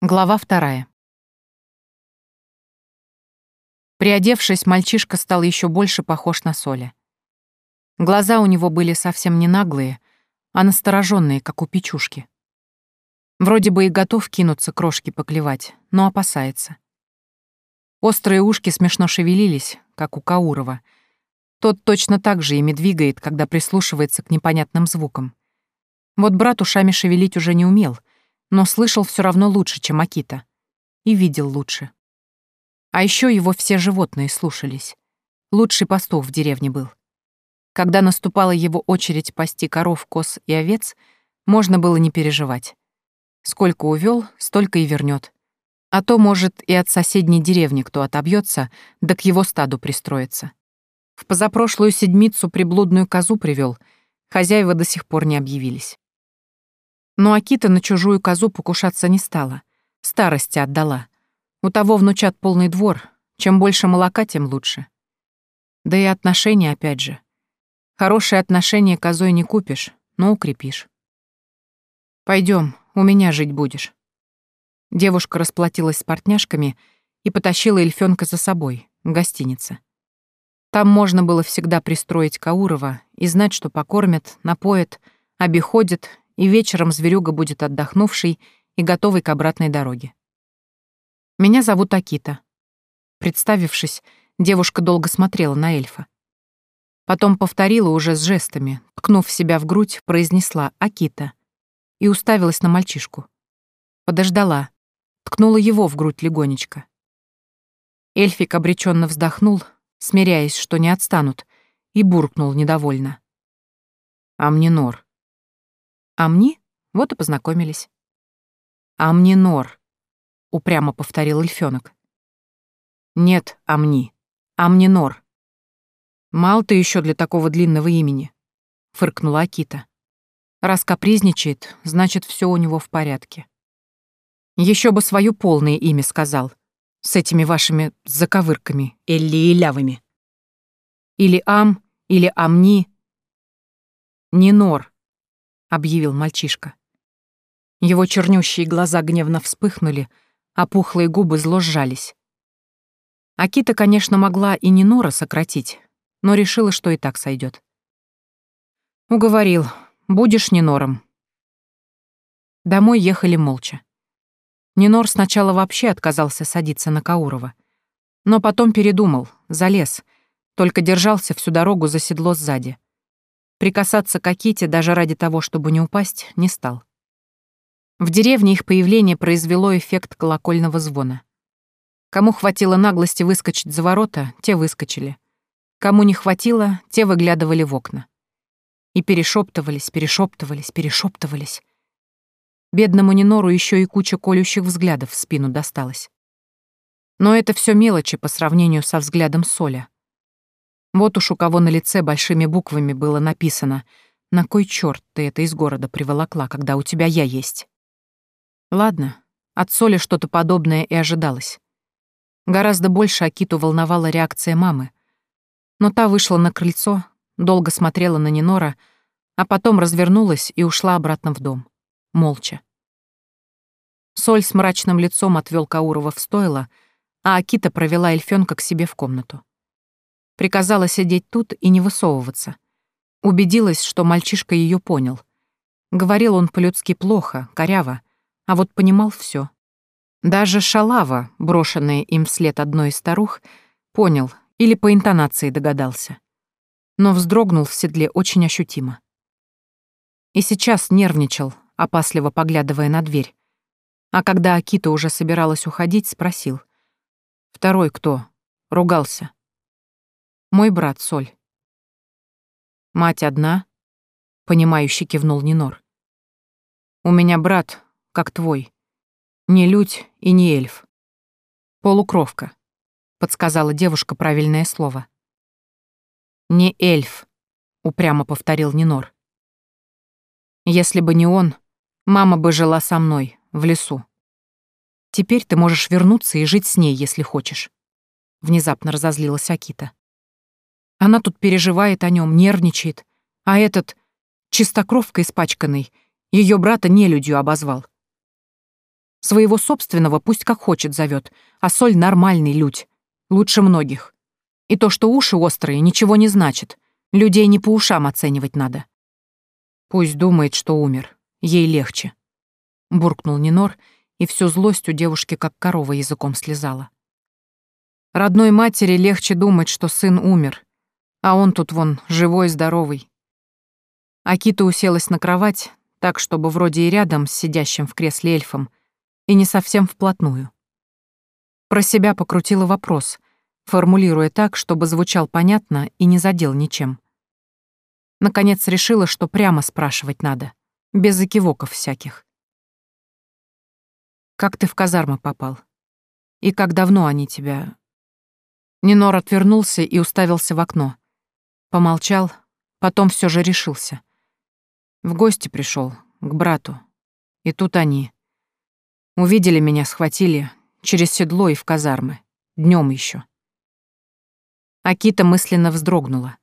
Глава вторая. Приодевшись, мальчишка стал еще больше похож на Соля. Глаза у него были совсем не наглые, а настороженные, как у печушки. Вроде бы и готов кинуться крошки поклевать, но опасается. Острые ушки смешно шевелились, как у Каурова. Тот точно так же ими двигает, когда прислушивается к непонятным звукам. Вот брат ушами шевелить уже не умел — но слышал все равно лучше, чем Акита. И видел лучше. А еще его все животные слушались. Лучший пастух в деревне был. Когда наступала его очередь пасти коров, коз и овец, можно было не переживать. Сколько увел, столько и вернет. А то, может, и от соседней деревни кто отобьется, да к его стаду пристроится. В позапрошлую седмицу приблудную козу привел, хозяева до сих пор не объявились. Но Акита на чужую козу покушаться не стала. Старости отдала. У того внучат полный двор. Чем больше молока, тем лучше. Да и отношения опять же. Хорошие отношения козой не купишь, но укрепишь. Пойдем, у меня жить будешь. Девушка расплатилась с партняшками и потащила эльфёнка за собой, в гостинице. Там можно было всегда пристроить Каурова и знать, что покормят, напоят, обиходят и вечером зверюга будет отдохнувший и готовый к обратной дороге. Меня зовут Акита. Представившись, девушка долго смотрела на эльфа. Потом повторила уже с жестами, ткнув себя в грудь, произнесла «Акита» и уставилась на мальчишку. Подождала, ткнула его в грудь легонечко. Эльфик обреченно вздохнул, смиряясь, что не отстанут, и буркнул недовольно. «А мне нор». Амни? Вот и познакомились. Амни Нор, упрямо повторил эльфёнок. Нет, Амни. Амни Нор. Мал ты еще для такого длинного имени, фыркнула Акита. Раз капризничает, значит, все у него в порядке. Еще бы свое полное имя сказал, с этими вашими заковырками, Элли и Лявыми. Или Ам, или Амни. Не Нор, — объявил мальчишка. Его чернющие глаза гневно вспыхнули, а пухлые губы зло сжались. Акита, конечно, могла и не Нора сократить, но решила, что и так сойдет. Уговорил, будешь не Нором. Домой ехали молча. Нинор сначала вообще отказался садиться на Каурова, но потом передумал, залез, только держался всю дорогу за седло сзади. Прикасаться к Аките даже ради того, чтобы не упасть, не стал. В деревне их появление произвело эффект колокольного звона. Кому хватило наглости выскочить за ворота, те выскочили. Кому не хватило, те выглядывали в окна. И перешептывались, перешептывались, перешептывались. Бедному Нинору еще и куча колющих взглядов в спину досталась. Но это все мелочи по сравнению со взглядом Соля. Вот уж у кого на лице большими буквами было написано «На кой черт ты это из города приволокла, когда у тебя я есть?» Ладно, от Соли что-то подобное и ожидалось. Гораздо больше Акиту волновала реакция мамы. Но та вышла на крыльцо, долго смотрела на Нинора, а потом развернулась и ушла обратно в дом. Молча. Соль с мрачным лицом отвел Каурова в стойло, а Акита провела эльфёнка к себе в комнату. Приказала сидеть тут и не высовываться. Убедилась, что мальчишка ее понял. Говорил он по-людски плохо, коряво, а вот понимал все. Даже шалава, брошенная им вслед одной из старух, понял или по интонации догадался. Но вздрогнул в седле очень ощутимо. И сейчас нервничал, опасливо поглядывая на дверь. А когда Акита уже собиралась уходить, спросил. «Второй кто?» Ругался. Мой брат Соль. Мать одна, понимающе кивнул Нинор. У меня брат, как твой. Не людь и не эльф. Полукровка, подсказала девушка правильное слово. Не эльф, упрямо повторил Нинор. Если бы не он, мама бы жила со мной, в лесу. Теперь ты можешь вернуться и жить с ней, если хочешь. Внезапно разозлилась Акита. Она тут переживает о нем, нервничает. А этот, чистокровка испачканный, ее брата нелюдью обозвал. Своего собственного пусть как хочет зовет, а соль нормальный людь. Лучше многих. И то, что уши острые, ничего не значит. Людей не по ушам оценивать надо. Пусть думает, что умер. Ей легче. Буркнул Нинор, и всю злость у девушки как корова языком слезала. Родной матери легче думать, что сын умер, а он тут вон живой, здоровый. Акита уселась на кровать, так, чтобы вроде и рядом с сидящим в кресле эльфом, и не совсем вплотную. Про себя покрутила вопрос, формулируя так, чтобы звучал понятно и не задел ничем. Наконец решила, что прямо спрашивать надо, без закивоков всяких. «Как ты в казармы попал? И как давно они тебя...» Нинор отвернулся и уставился в окно. Помолчал, потом все же решился. В гости пришел к брату. И тут они. Увидели меня, схватили через седло и в казармы. Днем еще. Акита мысленно вздрогнула.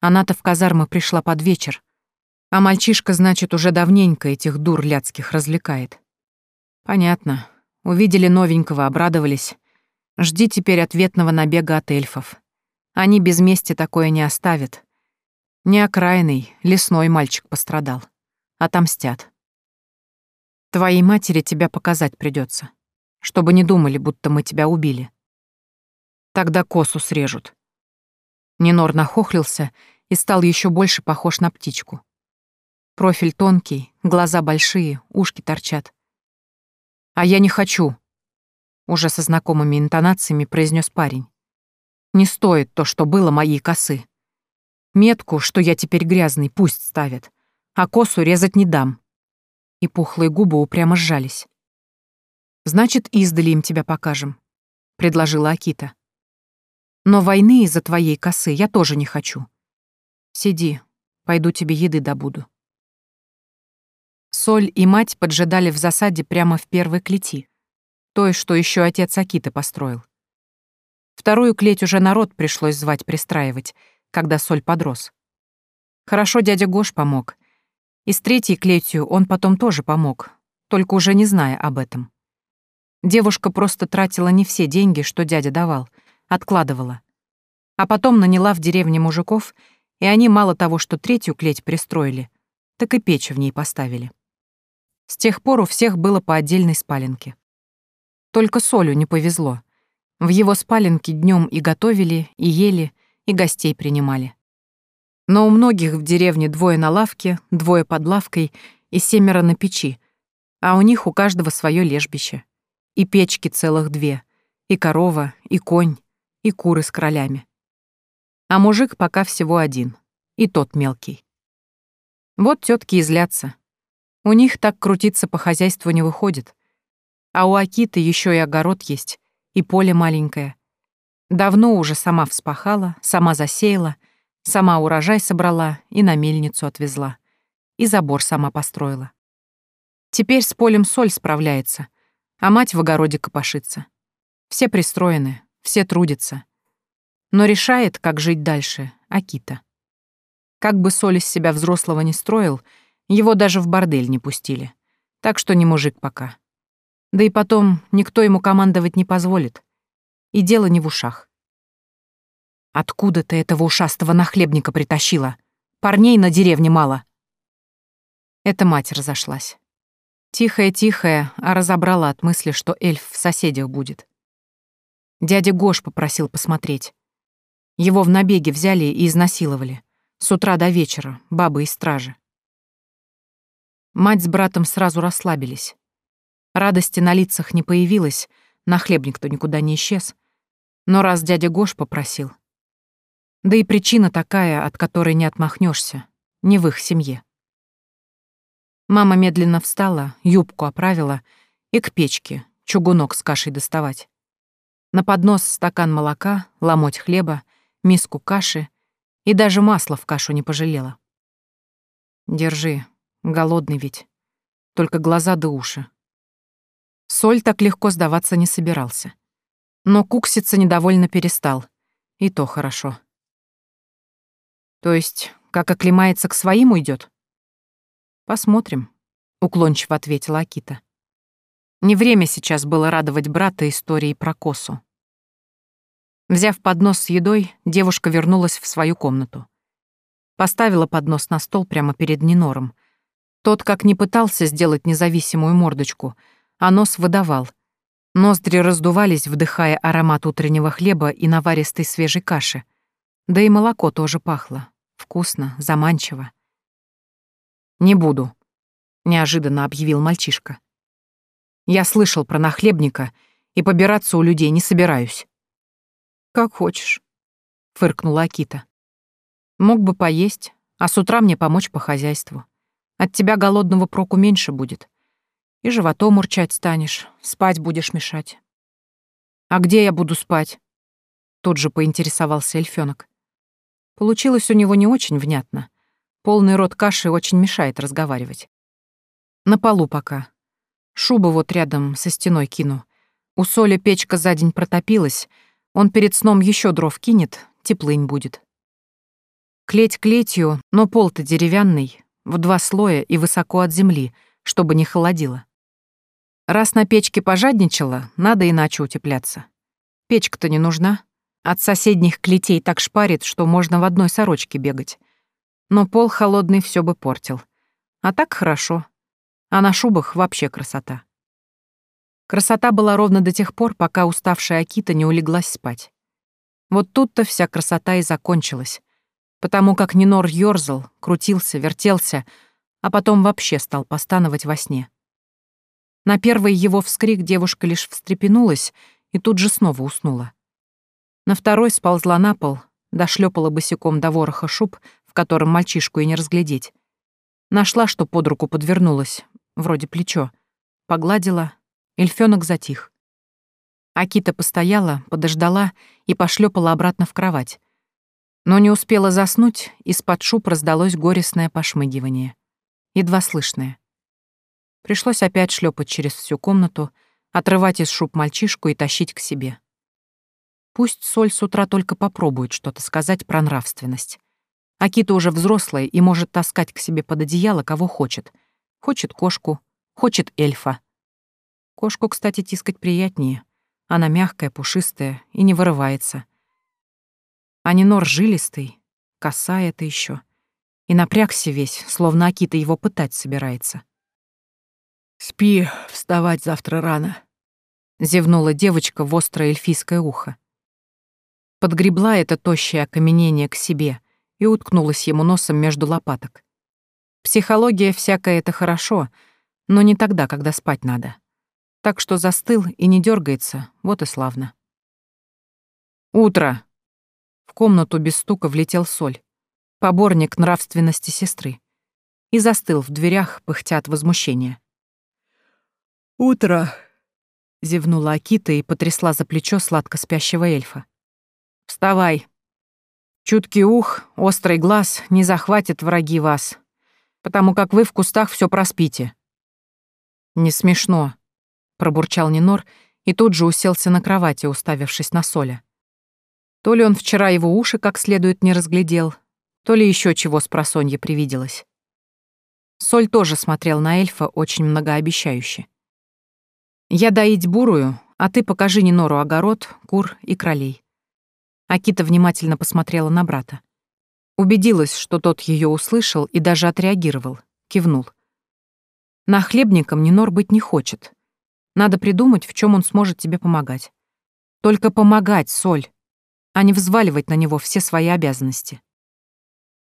Она-то в казармы пришла под вечер, а мальчишка, значит, уже давненько этих дур ляцких развлекает. Понятно. Увидели новенького, обрадовались. Жди теперь ответного набега от эльфов. Они без мести такое не оставят. Не окраинный, лесной мальчик пострадал. Отомстят. Твоей матери тебя показать придется, чтобы не думали, будто мы тебя убили. Тогда косу срежут. Нинор нахохлился и стал еще больше похож на птичку. Профиль тонкий, глаза большие, ушки торчат. «А я не хочу», уже со знакомыми интонациями произнес парень. «Не стоит то, что было моей косы. Метку, что я теперь грязный, пусть ставят, а косу резать не дам». И пухлые губы упрямо сжались. «Значит, издали им тебя покажем», — предложила Акита. «Но войны из-за твоей косы я тоже не хочу. Сиди, пойду тебе еды добуду». Соль и мать поджидали в засаде прямо в первой клети, той, что еще отец Акиты построил. Вторую клеть уже народ пришлось звать пристраивать, когда соль подрос. Хорошо дядя Гош помог. И с третьей клетью он потом тоже помог, только уже не зная об этом. Девушка просто тратила не все деньги, что дядя давал, откладывала. А потом наняла в деревне мужиков, и они мало того, что третью клеть пристроили, так и печь в ней поставили. С тех пор у всех было по отдельной спаленке. Только Солю не повезло. В его спаленке днем и готовили, и ели, и гостей принимали. Но у многих в деревне двое на лавке, двое под лавкой и семеро на печи, а у них у каждого свое лежбище. И печки целых две, и корова, и конь, и куры с кролями. А мужик пока всего один, и тот мелкий. Вот тетки излятся. У них так крутиться по хозяйству не выходит — а у Акиты еще и огород есть, и поле маленькое. Давно уже сама вспахала, сама засеяла, сама урожай собрала и на мельницу отвезла. И забор сама построила. Теперь с полем соль справляется, а мать в огороде копошится. Все пристроены, все трудятся. Но решает, как жить дальше, Акита. Как бы соль из себя взрослого не строил, его даже в бордель не пустили. Так что не мужик пока. Да и потом никто ему командовать не позволит. И дело не в ушах. Откуда ты этого ушастого нахлебника притащила? Парней на деревне мало. Эта мать разошлась. Тихая-тихая, а разобрала от мысли, что эльф в соседях будет. Дядя Гош попросил посмотреть. Его в набеге взяли и изнасиловали. С утра до вечера, бабы и стражи. Мать с братом сразу расслабились. Радости на лицах не появилось, нахлебник-то никуда не исчез. Но раз дядя Гош попросил. Да и причина такая, от которой не отмахнешься, не в их семье. Мама медленно встала, юбку оправила и к печке, чугунок с кашей доставать. На поднос стакан молока, ломоть хлеба, миску каши и даже масла в кашу не пожалела. «Держи, голодный ведь. Только глаза да уши, Соль так легко сдаваться не собирался. Но кукситься недовольно перестал. И то хорошо. То есть, как оклемается к своим уйдет? Посмотрим, уклончиво ответила Акита. Не время сейчас было радовать брата историей про косу. Взяв поднос с едой, девушка вернулась в свою комнату. Поставила поднос на стол прямо перед Нинором. Тот, как не пытался сделать независимую мордочку, а нос выдавал. Ноздри раздувались, вдыхая аромат утреннего хлеба и наваристой свежей каши. Да и молоко тоже пахло. Вкусно, заманчиво. «Не буду», — неожиданно объявил мальчишка. «Я слышал про нахлебника и побираться у людей не собираюсь». «Как хочешь», — фыркнула Акита. «Мог бы поесть, а с утра мне помочь по хозяйству. От тебя голодного проку меньше будет. И животом урчать станешь, спать будешь мешать». «А где я буду спать?» Тут же поинтересовался эльфёнок. Получилось у него не очень внятно. Полный рот каши очень мешает разговаривать. На полу пока. Шубу вот рядом со стеной кину. У Соли печка за день протопилась, он перед сном еще дров кинет, теплынь будет. Клеть клетью, но пол-то деревянный, в два слоя и высоко от земли, чтобы не холодило. Раз на печке пожадничала, надо иначе утепляться. Печка-то не нужна. От соседних клетей так шпарит, что можно в одной сорочке бегать. Но пол холодный все бы портил. А так хорошо. А на шубах вообще красота. Красота была ровно до тех пор, пока уставшая Акита не улеглась спать. Вот тут-то вся красота и закончилась, потому как Нинор ёрзал, крутился, вертелся, а потом вообще стал постановать во сне. На первый его вскрик девушка лишь встрепенулась и тут же снова уснула. На второй сползла на пол, дошлепала босиком до вороха шуб, в котором мальчишку и не разглядеть. Нашла, что под руку подвернулась, вроде плечо, погладила, Эльфёнок затих. Акита постояла, подождала и пошлепала обратно в кровать. Но не успела заснуть, из-под шуб раздалось горестное пошмыгивание. Едва слышное. Пришлось опять шлепать через всю комнату, отрывать из шуб мальчишку и тащить к себе. Пусть Соль с утра только попробует что-то сказать про нравственность. Акита уже взрослая и может таскать к себе под одеяло кого хочет. Хочет кошку, хочет эльфа. Кошку, кстати, тискать приятнее. Она мягкая, пушистая и не вырывается. А Нинор жилистый, коса это еще. И напрягся весь, словно Акита его пытать собирается. «Спи, вставать завтра рано», — зевнула девочка в острое эльфийское ухо. Подгребла это тощее окаменение к себе и уткнулась ему носом между лопаток. Психология всякая — это хорошо, но не тогда, когда спать надо так что застыл и не дергается, вот и славно. «Утро!» В комнату без стука влетел Соль, поборник нравственности сестры, и застыл в дверях, пыхтя от возмущения. «Утро!» — зевнула Акита и потрясла за плечо сладко спящего эльфа. «Вставай! Чуткий ух, острый глаз не захватят враги вас, потому как вы в кустах все проспите». «Не смешно», пробурчал Нинор и тут же уселся на кровати, уставившись на Соля. То ли он вчера его уши как следует не разглядел, то ли еще чего с просонья привиделось. Соль тоже смотрел на эльфа очень многообещающе. «Я доить бурую, а ты покажи Нинору огород, кур и кролей». Акита внимательно посмотрела на брата. Убедилась, что тот ее услышал и даже отреагировал, кивнул. На хлебником Нинор быть не хочет, надо придумать, в чем он сможет тебе помогать. Только помогать, Соль, а не взваливать на него все свои обязанности.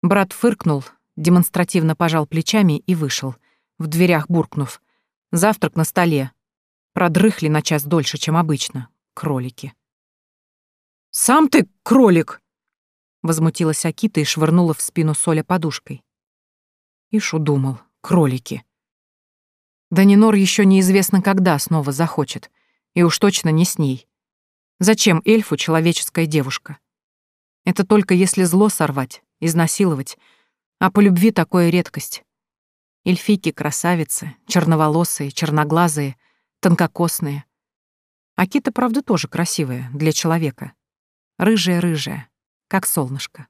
Брат фыркнул, демонстративно пожал плечами и вышел, в дверях буркнув. Завтрак на столе. Продрыхли на час дольше, чем обычно. Кролики. «Сам ты кролик!» Возмутилась Акита и швырнула в спину Соля подушкой. Ишу думал, кролики. Данинор еще неизвестно когда снова захочет, и уж точно не с ней. Зачем эльфу человеческая девушка? Это только если зло сорвать, изнасиловать, а по любви такое редкость. Эльфийки красавицы, черноволосые, черноглазые, тонкокосные. Акита, правда, тоже красивая для человека. Рыжая-рыжая, как солнышко.